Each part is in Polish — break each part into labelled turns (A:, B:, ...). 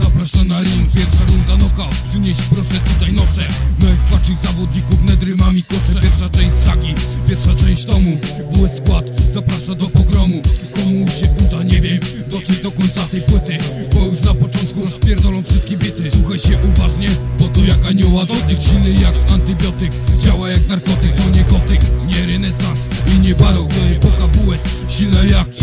A: Zapraszam na ring, pierwsza runda knockout. Przynieś proszę, tutaj noszę. Najsłabszych zawodników nedrymami kosze. Pierwsza część sagi, pierwsza część tomu. WS skład zaprasza do pogromu. Komu się uda, nie wiem. Dotrzeć do końca tej płyty Bo już na początku rozpierdolą wszystkie bity. Słuchaj się uważnie, bo to jak anioła dotyk Silny jak antybiotyk, działa jak narkotyk To nie gotyk, nie renesans i nie barok To epoka WS, silna jak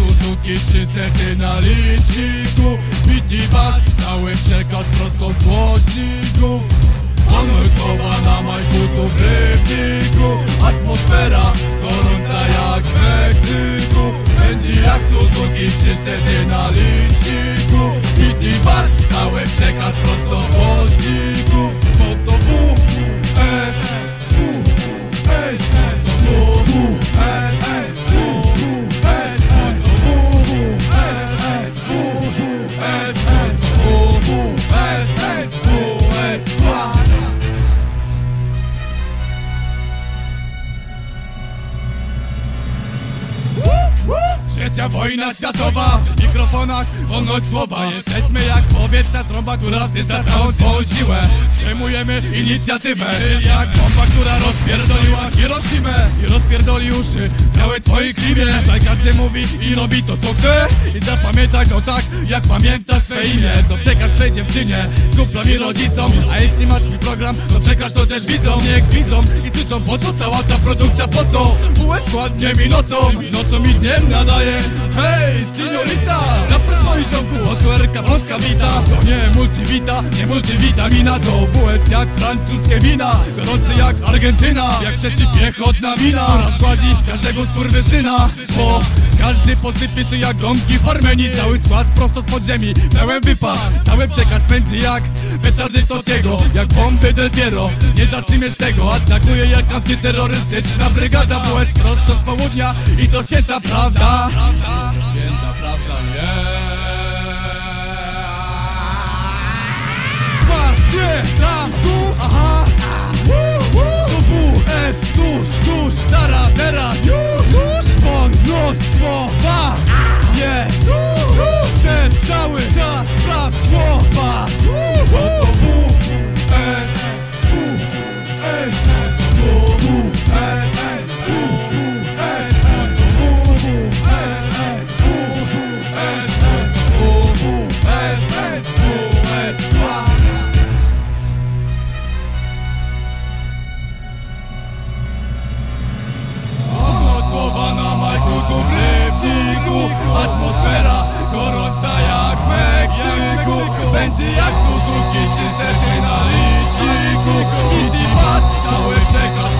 B: Suzuki trzy sety na liczniku. Biti bas, cały przekaz prosto w głośniku. Wolność słowa na majku tu w rybniku. Atmosfera gorąca jak w Meksyku Trzecia wojna światowa. W mikrofonach wolność słowa Jesteśmy jak powietrzna trąba, która całą swą siłę. Przejmujemy inicjatywę Jak bomba, która rozpierdoliła Hiroshimę. I rozpierdoli uszy całej twojej klimie Tutaj każdy mówi i robi to co chce. I zapamiętaj to tak, jak pamiętasz swe imię. To przekaż swej dziewczynie, kumplom i rodzicom. A jeśli masz swój program, to przekaż to też widzom Niech widzą i słyszą po co cała ta produkcja, po co? US składnie mi nocą, nocą i dniem nadaje multivita, nie multivitamina To WS jak francuskie wina Gorący jak Argentyna Jak przeciwpiechotna mina Rozkładzi każdego skurwysyna Bo każdy posypie się jak gąbki w Armenii. Cały skład prosto z podziemi, pełen wypas Cały przekaz pędzi jak petardy Totiego Jak bomby Del Piero, nie zatrzymiesz tego Atakuje jak antyterrorystyczna brygada. WS prosto z południa i to święta prawda. Święta prawda, tam, tu, aha Tu WS, tuż, tuż, zaraz, teraz. już Będzie jak Suzuki 300 na liczniku. Kitty Pass, cały przekaz